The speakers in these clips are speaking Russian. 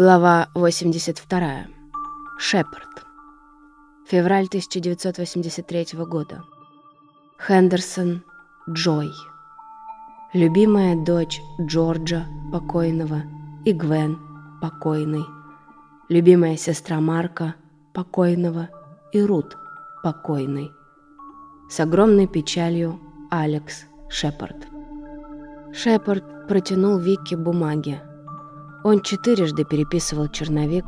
Глава 82. Шепард. Февраль 1983 года. Хендерсон Джой. Любимая дочь Джорджа, покойного, и Гвен, покойный. Любимая сестра Марка, покойного, и Рут, покойный. С огромной печалью Алекс Шепард. Шепард протянул Вике бумаги, он четырежды переписывал черновик,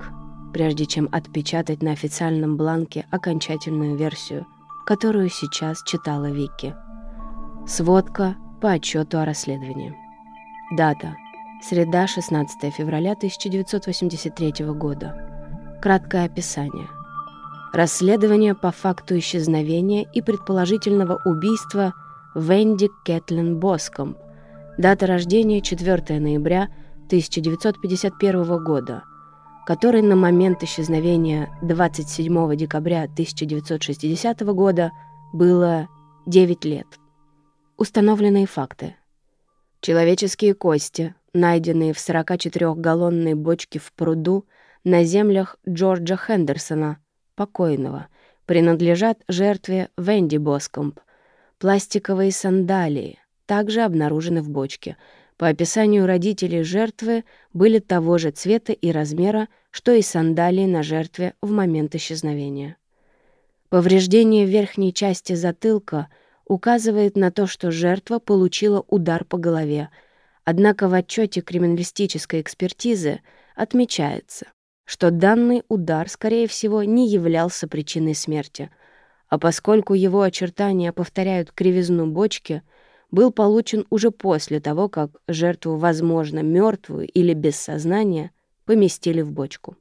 прежде чем отпечатать на официальном бланке окончательную версию, которую сейчас читала Вики. Сводка по отчету о расследовании. Дата. Среда, 16 февраля 1983 года. Краткое описание. Расследование по факту исчезновения и предположительного убийства Венди Кэтлин Боскомп. Дата рождения 4 ноября 1951 года, который на момент исчезновения 27 декабря 1960 года было 9 лет. Установленные факты. Человеческие кости, найденные в 44-галлонной бочке в пруду на землях Джорджа Хендерсона, покойного, принадлежат жертве Венди Боскомп. Пластиковые сандалии также обнаружены в бочке — по описанию родителей жертвы были того же цвета и размера, что и сандалии на жертве в момент исчезновения. Повреждение верхней части затылка указывает на то, что жертва получила удар по голове, однако в отчете криминалистической экспертизы отмечается, что данный удар, скорее всего, не являлся причиной смерти, а поскольку его очертания повторяют кривизну бочки — был получен уже после того, как жертву, возможно, мертвую или без сознания, поместили в бочку.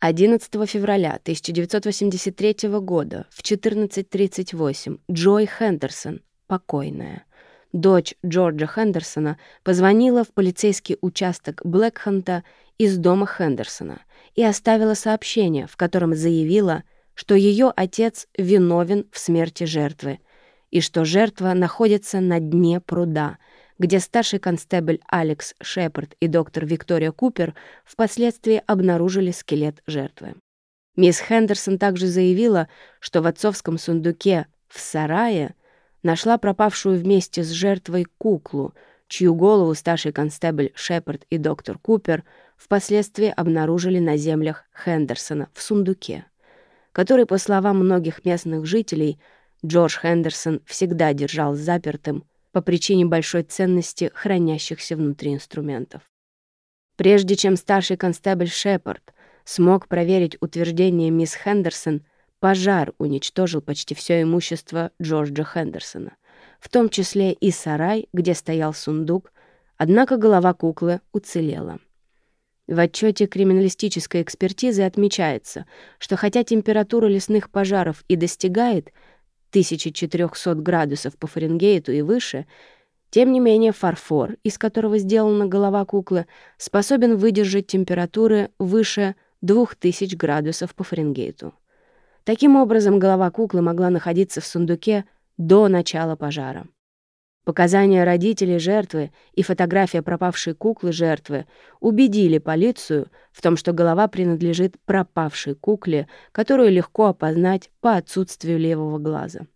11 февраля 1983 года в 14.38 Джой Хендерсон, покойная, дочь Джорджа Хендерсона, позвонила в полицейский участок Блэкханта из дома Хендерсона и оставила сообщение, в котором заявила, что ее отец виновен в смерти жертвы — и что жертва находится на дне пруда, где старший констебль Алекс Шепард и доктор Виктория Купер впоследствии обнаружили скелет жертвы. Мисс Хендерсон также заявила, что в отцовском сундуке в сарае нашла пропавшую вместе с жертвой куклу, чью голову старший констебль Шепард и доктор Купер впоследствии обнаружили на землях Хендерсона в сундуке, который, по словам многих местных жителей, Джордж Хендерсон всегда держал запертым по причине большой ценности хранящихся внутри инструментов. Прежде чем старший констебль Шепард смог проверить утверждение мисс Хендерсон, пожар уничтожил почти все имущество Джорджа Хендерсона, в том числе и сарай, где стоял сундук, однако голова куклы уцелела. В отчете криминалистической экспертизы отмечается, что хотя температура лесных пожаров и достигает 1400 градусов по Фаренгейту и выше, тем не менее фарфор, из которого сделана голова куклы, способен выдержать температуры выше 2000 градусов по Фаренгейту. Таким образом, голова куклы могла находиться в сундуке до начала пожара. Показания родителей жертвы и фотография пропавшей куклы жертвы убедили полицию в том, что голова принадлежит пропавшей кукле, которую легко опознать по отсутствию левого глаза.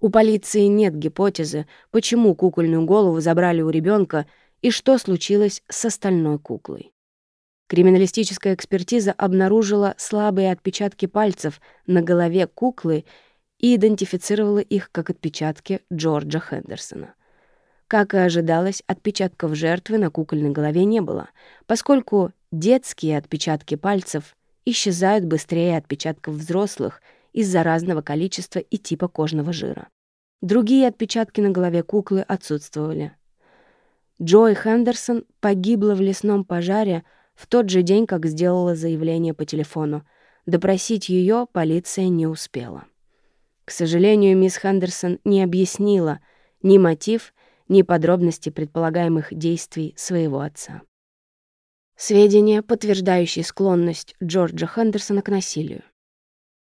У полиции нет гипотезы, почему кукольную голову забрали у ребенка и что случилось с остальной куклой. Криминалистическая экспертиза обнаружила слабые отпечатки пальцев на голове куклы и идентифицировала их как отпечатки Джорджа Хендерсона. Как и ожидалось, отпечатков жертвы на кукольной голове не было, поскольку детские отпечатки пальцев исчезают быстрее отпечатков взрослых из-за разного количества и типа кожного жира. Другие отпечатки на голове куклы отсутствовали. Джой Хендерсон погибла в лесном пожаре в тот же день, как сделала заявление по телефону. Допросить ее полиция не успела. К сожалению, мисс Хендерсон не объяснила ни мотив, ни подробности предполагаемых действий своего отца. Сведения, подтверждающие склонность Джорджа Хендерсона к насилию.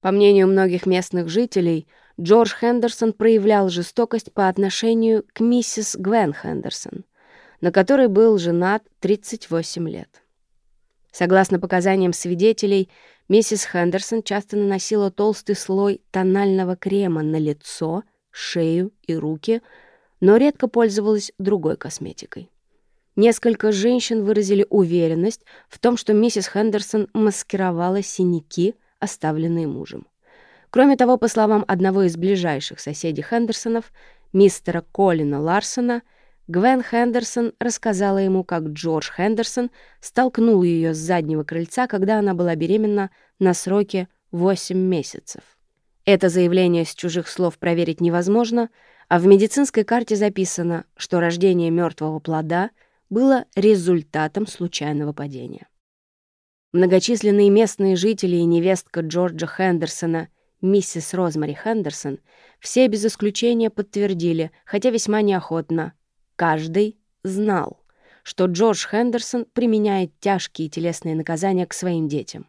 По мнению многих местных жителей, Джордж Хендерсон проявлял жестокость по отношению к миссис Гвен Хендерсон, на которой был женат 38 лет. Согласно показаниям свидетелей, миссис Хендерсон часто наносила толстый слой тонального крема на лицо, шею и руки, но редко пользовалась другой косметикой. Несколько женщин выразили уверенность в том, что миссис Хендерсон маскировала синяки, оставленные мужем. Кроме того, по словам одного из ближайших соседей Хендерсонов, мистера Колина Ларсона, Гвен Хендерсон рассказала ему, как Джордж Хендерсон столкнул ее с заднего крыльца, когда она была беременна на сроке 8 месяцев. Это заявление с чужих слов проверить невозможно, а в медицинской карте записано, что рождение мертвого плода было результатом случайного падения. Многочисленные местные жители и невестка Джорджа Хендерсона, миссис Розмари Хендерсон, все без исключения подтвердили, хотя весьма неохотно, каждый знал, что Джордж Хендерсон применяет тяжкие телесные наказания к своим детям.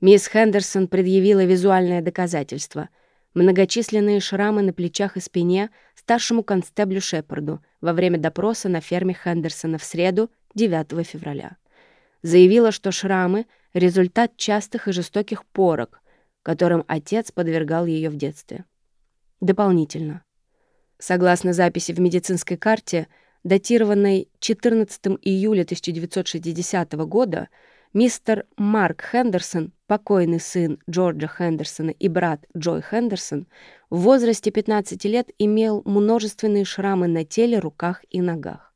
Мисс Хендерсон предъявила визуальное доказательство — многочисленные шрамы на плечах и спине старшему констеблю Шепарду во время допроса на ферме Хендерсона в среду 9 февраля. Заявила, что шрамы — результат частых и жестоких порок, которым отец подвергал ее в детстве. Дополнительно. Согласно записи в медицинской карте, датированной 14 июля 1960 года, Мистер Марк Хендерсон, покойный сын Джорджа Хендерсона и брат Джой Хендерсон, в возрасте 15 лет имел множественные шрамы на теле, руках и ногах.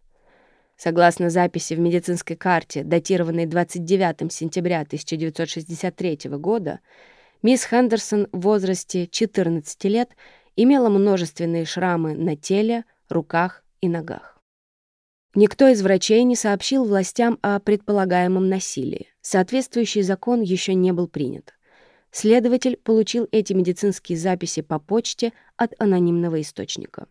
Согласно записи в медицинской карте, датированной 29 сентября 1963 года, мисс Хендерсон в возрасте 14 лет имела множественные шрамы на теле, руках и ногах. Никто из врачей не сообщил властям о предполагаемом насилии. Соответствующий закон еще не был принят. Следователь получил эти медицинские записи по почте от анонимного источника.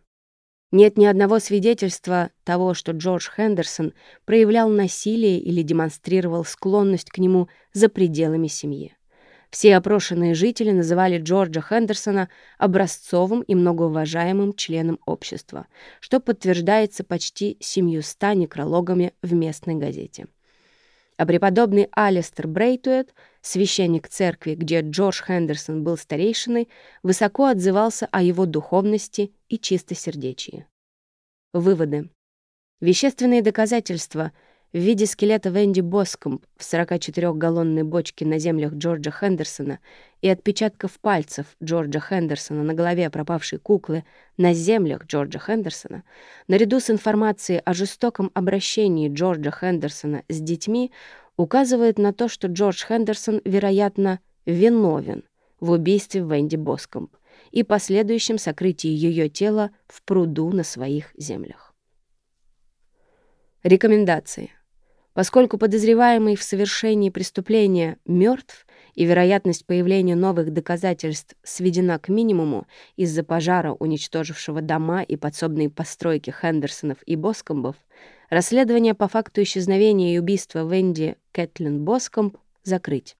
Нет ни одного свидетельства того, что Джордж Хендерсон проявлял насилие или демонстрировал склонность к нему за пределами семьи. Все опрошенные жители называли Джорджа Хендерсона образцовым и многоуважаемым членом общества, что подтверждается почти семьюста некрологами в местной газете. А преподобный Алистер Брейтуэт, священник церкви, где Джордж Хендерсон был старейшиной, высоко отзывался о его духовности и чистосердечии. Выводы. Вещественные доказательства — в виде скелета Венди Боскомб в 44-галлонной бочке на землях Джорджа Хендерсона и отпечатков пальцев Джорджа Хендерсона на голове пропавшей куклы на землях Джорджа Хендерсона, наряду с информацией о жестоком обращении Джорджа Хендерсона с детьми, указывает на то, что Джордж Хендерсон, вероятно, виновен в убийстве Венди Боскомб и последующем сокрытии ее тела в пруду на своих землях. Рекомендации. Поскольку подозреваемый в совершении преступления мертв и вероятность появления новых доказательств сведена к минимуму из-за пожара, уничтожившего дома и подсобные постройки Хендерсонов и Боскомбов, расследование по факту исчезновения и убийства Венди Кэтлин Боскомб закрыть.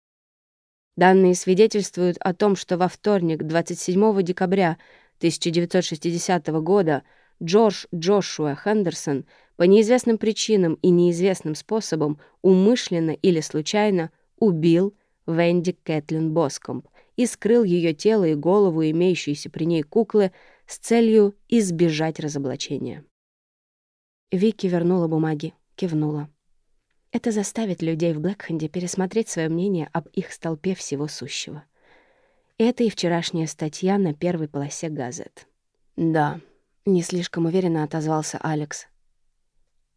Данные свидетельствуют о том, что во вторник, 27 декабря 1960 года, Джордж Джошуа Хендерсон — по неизвестным причинам и неизвестным способом умышленно или случайно убил Венди Кэтлин Боскомп и скрыл ее тело и голову имеющейся при ней куклы с целью избежать разоблачения. Вики вернула бумаги, кивнула. Это заставит людей в Блэкхенде пересмотреть свое мнение об их столпе всего сущего. Это и вчерашняя статья на первой полосе газет. «Да», — не слишком уверенно отозвался Алекс.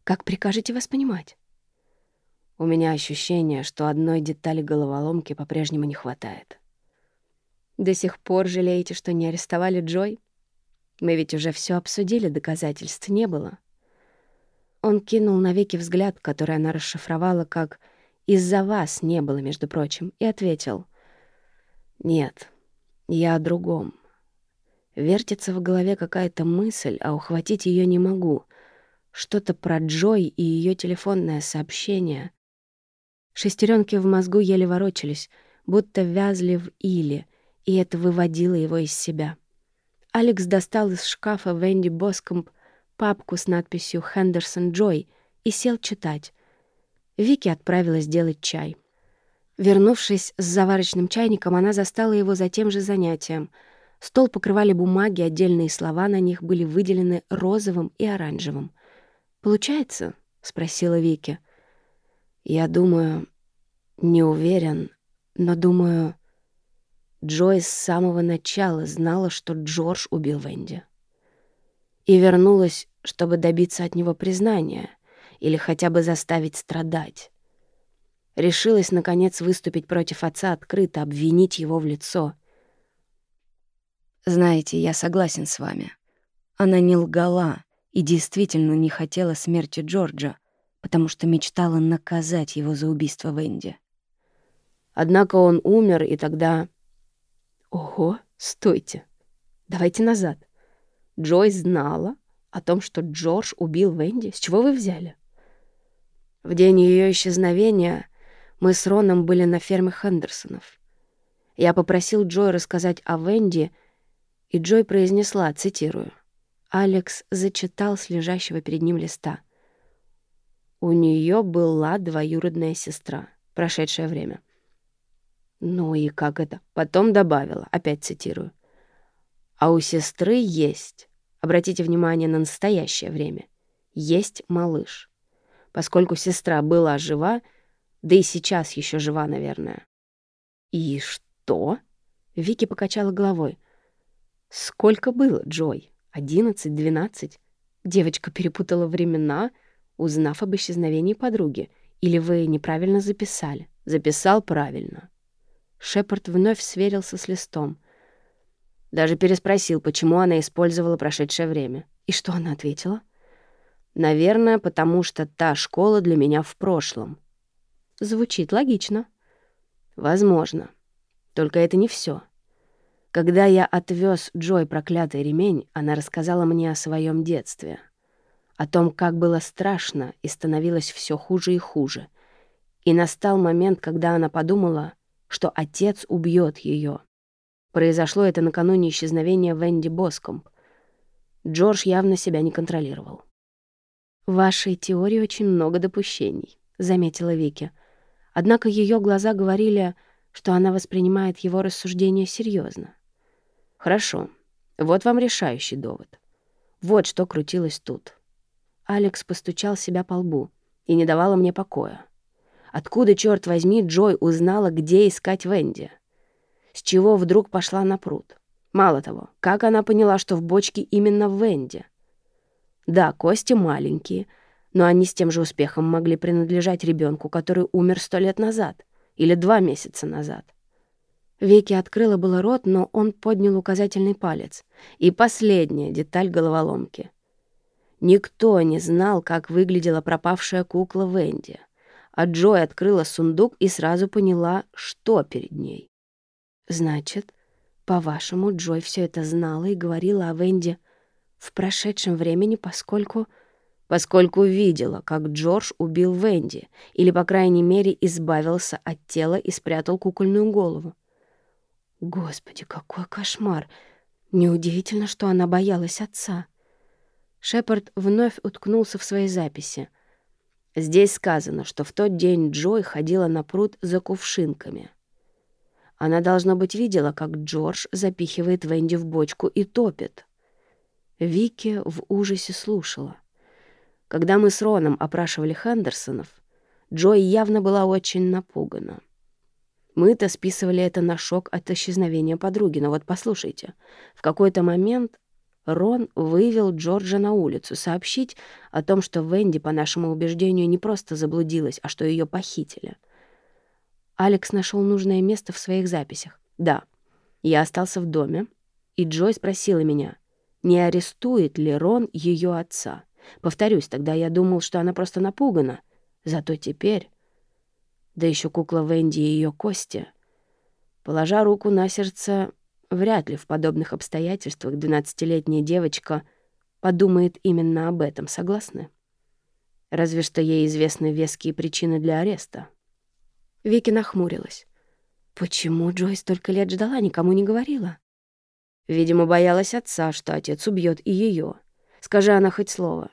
Как прикажете вас понимать? У меня ощущение, что одной детали головоломки по-прежнему не хватает. До сих пор жалеете, что не арестовали Джой? Мы ведь уже все обсудили, доказательств не было. Он кинул навеки взгляд, который она расшифровала как «из-за вас не было, между прочим», и ответил «Нет, я о другом. Вертится в голове какая-то мысль, а ухватить ее не могу. Что-то про Джой и ее телефонное сообщение. Шестеренки в мозгу еле ворочались, будто вязли в иле, и это выводило его из себя. Алекс достал из шкафа Венди Боскомп папку с надписью «Хендерсон Джой» и сел читать. Вики отправилась делать чай — Вернувшись с заварочным чайником, она застала его за тем же занятием. Стол покрывали бумаги, отдельные слова на них были выделены розовым и оранжевым. «Получается?» — спросила Вики. «Я думаю, не уверен, но думаю...» Джой с самого начала знала, что Джордж убил Венди. И вернулась, чтобы добиться от него признания или хотя бы заставить страдать. Решилась, наконец, выступить против отца открыто, обвинить его в лицо. Знаете, я согласен с вами. Она не лгала и действительно не хотела смерти Джорджа, потому что мечтала наказать его за убийство Венди. Однако он умер, и тогда... Ого, стойте. Давайте назад. Джой знала о том, что Джордж убил Венди. С чего вы взяли? В день ее исчезновения мы с Роном были на ферме Хендерсонов. Я попросил Джой рассказать о Венди, и Джой произнесла, цитирую, Алекс зачитал с лежащего перед ним листа. У нее была двоюродная сестра, прошедшее время. Ну и как это? Потом добавила, опять цитирую. А у сестры есть, обратите внимание на настоящее время, есть малыш. Поскольку сестра была жива, да и сейчас еще жива, наверное. «И что?» — Вики покачала головой. «Сколько было, Джой? Одиннадцать, двенадцать?» Девочка перепутала времена, узнав об исчезновении подруги. Или вы неправильно записали? Записал правильно. Шепард вновь сверился с листом. Даже переспросил, почему она использовала прошедшее время. И что она ответила? «Наверное, потому что та школа для меня в прошлом. Звучит логично. Возможно. Только это не все. Когда я отвез Джой проклятый ремень, она рассказала мне о своем детстве. О том, как было страшно и становилось все хуже и хуже. И настал момент, когда она подумала, что отец убьет ее. Произошло это накануне исчезновения Венди Боскомп. Джордж явно себя не контролировал. «В вашей теории очень много допущений», — заметила Вики. Однако ее глаза говорили, что она воспринимает его рассуждения серьезно. «Хорошо. Вот вам решающий довод. Вот что крутилось тут». Алекс постучал себя по лбу и не давала мне покоя. Откуда, черт возьми, Джой узнала, где искать Венди? С чего вдруг пошла на пруд? Мало того, как она поняла, что в бочке именно Венди? Да, кости маленькие — но они с тем же успехом могли принадлежать ребенку, который умер сто лет назад или два месяца назад. Веки открыла было рот, но он поднял указательный палец. И последняя деталь головоломки. Никто не знал, как выглядела пропавшая кукла Венди. А Джой открыла сундук и сразу поняла, что перед ней. «Значит, по-вашему, Джой все это знала и говорила о Венди в прошедшем времени, поскольку поскольку видела, как Джордж убил Венди, или, по крайней мере, избавился от тела и спрятал кукольную голову. Господи, какой кошмар! Неудивительно, что она боялась отца. Шепард вновь уткнулся в свои записи. Здесь сказано, что в тот день Джой ходила на пруд за кувшинками. Она, должно быть, видела, как Джордж запихивает Венди в бочку и топит. Вики в ужасе слушала. Когда мы с Роном опрашивали Хендерсонов, Джой явно была очень напугана. Мы-то списывали это на шок от исчезновения подруги, но вот послушайте, в какой-то момент Рон вывел Джорджа на улицу сообщить о том, что Венди, по нашему убеждению, не просто заблудилась, а что ее похитили. Алекс нашел нужное место в своих записях. Да, я остался в доме, и Джой спросила меня, не арестует ли Рон ее отца. Повторюсь, тогда я думал, что она просто напугана. Зато теперь... Да еще кукла Венди и ее кости. Положа руку на сердце, вряд ли в подобных обстоятельствах двенадцатилетняя девочка подумает именно об этом, согласны? Разве что ей известны веские причины для ареста. Вики нахмурилась. Почему Джой столько лет ждала, никому не говорила? Видимо, боялась отца, что отец убьет и ее. Скажи она хоть слово.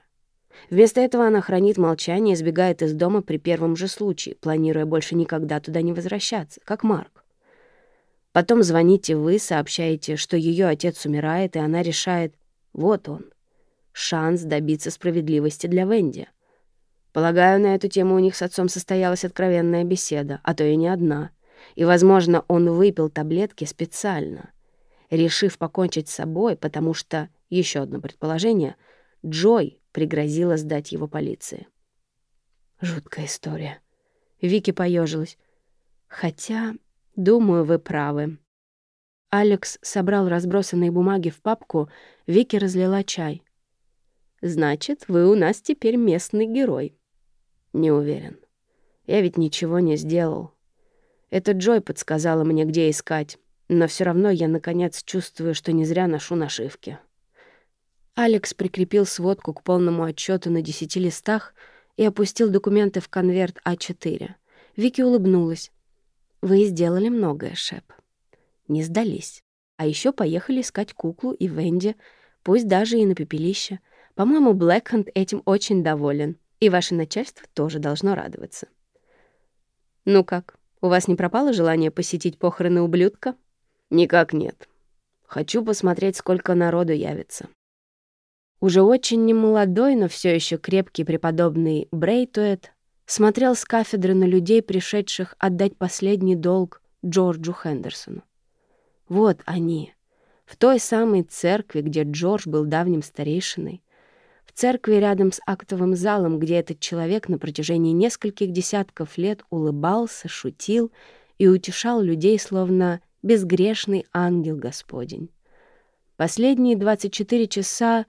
Вместо этого она хранит молчание и сбегает из дома при первом же случае, планируя больше никогда туда не возвращаться, как Марк. Потом звоните вы, сообщаете, что ее отец умирает, и она решает, вот он, шанс добиться справедливости для Венди. Полагаю, на эту тему у них с отцом состоялась откровенная беседа, а то и не одна. И, возможно, он выпил таблетки специально, решив покончить с собой, потому что, еще одно предположение, Джой пригрозила сдать его полиции. Жуткая история. Вики поежилась. Хотя, думаю, вы правы. Алекс собрал разбросанные бумаги в папку, Вики разлила чай. «Значит, вы у нас теперь местный герой». «Не уверен. Я ведь ничего не сделал. Это Джой подсказала мне, где искать, но все равно я, наконец, чувствую, что не зря ношу нашивки». Алекс прикрепил сводку к полному отчету на десяти листах и опустил документы в конверт А4. Вики улыбнулась. «Вы сделали многое, Шеп. Не сдались. А еще поехали искать куклу и Венди, пусть даже и на пепелище. По-моему, Блэкхенд этим очень доволен, и ваше начальство тоже должно радоваться». «Ну как, у вас не пропало желание посетить похороны ублюдка?» «Никак нет. Хочу посмотреть, сколько народу явится». Уже очень немолодой, но все еще крепкий преподобный Брейтуэт смотрел с кафедры на людей, пришедших отдать последний долг Джорджу Хендерсону. Вот они, в той самой церкви, где Джордж был давним старейшиной, в церкви рядом с актовым залом, где этот человек на протяжении нескольких десятков лет улыбался, шутил и утешал людей, словно безгрешный ангел Господень. Последние 24 часа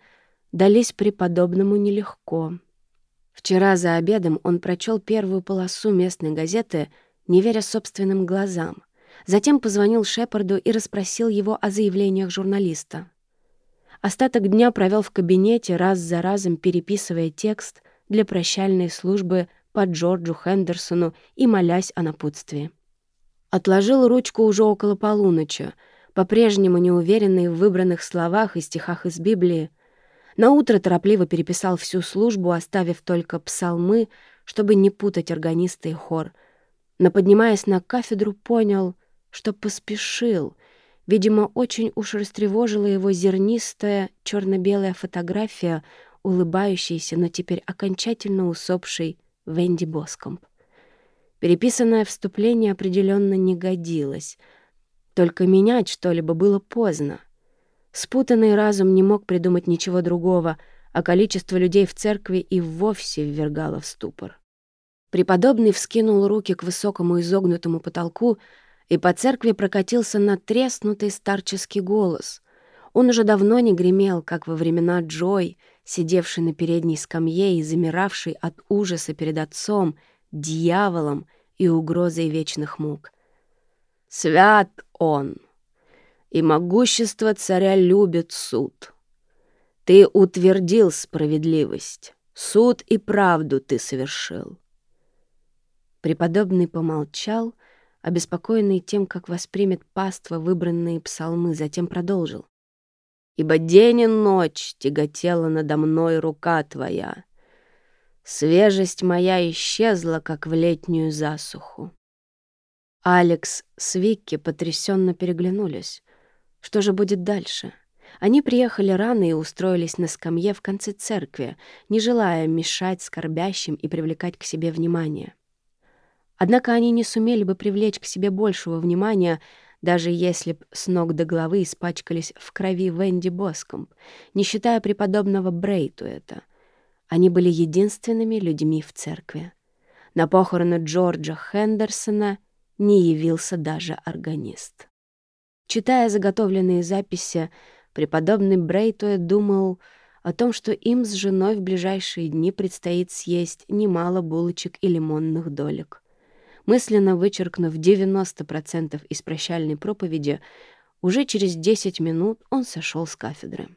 дались преподобному нелегко. Вчера за обедом он прочел первую полосу местной газеты, не веря собственным глазам. Затем позвонил Шепарду и расспросил его о заявлениях журналиста. Остаток дня провел в кабинете, раз за разом переписывая текст для прощальной службы по Джорджу Хендерсону и молясь о напутствии. Отложил ручку уже около полуночи, по-прежнему неуверенный в выбранных словах и стихах из Библии, Наутро торопливо переписал всю службу, оставив только псалмы, чтобы не путать органиста и хор. Но, поднимаясь на кафедру, понял, что поспешил. Видимо, очень уж растревожила его зернистая черно-белая фотография, улыбающейся, но теперь окончательно усопшей Венди Боскомп. Переписанное вступление определенно не годилось. Только менять что-либо было поздно. Спутанный разум не мог придумать ничего другого, а количество людей в церкви и вовсе ввергало в ступор. Преподобный вскинул руки к высокому изогнутому потолку, и по церкви прокатился натреснутый старческий голос. Он уже давно не гремел, как во времена Джой, сидевший на передней скамье и замиравший от ужаса перед отцом, дьяволом и угрозой вечных мук. «Свят он!» И могущество царя любит суд. Ты утвердил справедливость, суд и правду ты совершил. Преподобный помолчал, обеспокоенный тем, как воспримет паства выбранные псалмы, затем продолжил. «Ибо день и ночь тяготела надо мной рука твоя. Свежесть моя исчезла, как в летнюю засуху». Алекс с Викки потрясенно переглянулись. Что же будет дальше? Они приехали рано и устроились на скамье в конце церкви, не желая мешать скорбящим и привлекать к себе внимание. Однако они не сумели бы привлечь к себе большего внимания, даже если б с ног до головы испачкались в крови Венди Боскомп, не считая преподобного Брейту это. Они были единственными людьми в церкви. На похороны Джорджа Хендерсона не явился даже органист. Читая заготовленные записи, преподобный Брейтуэ думал о том, что им с женой в ближайшие дни предстоит съесть немало булочек и лимонных долек. Мысленно вычеркнув 90% из прощальной проповеди, уже через 10 минут он сошел с кафедры.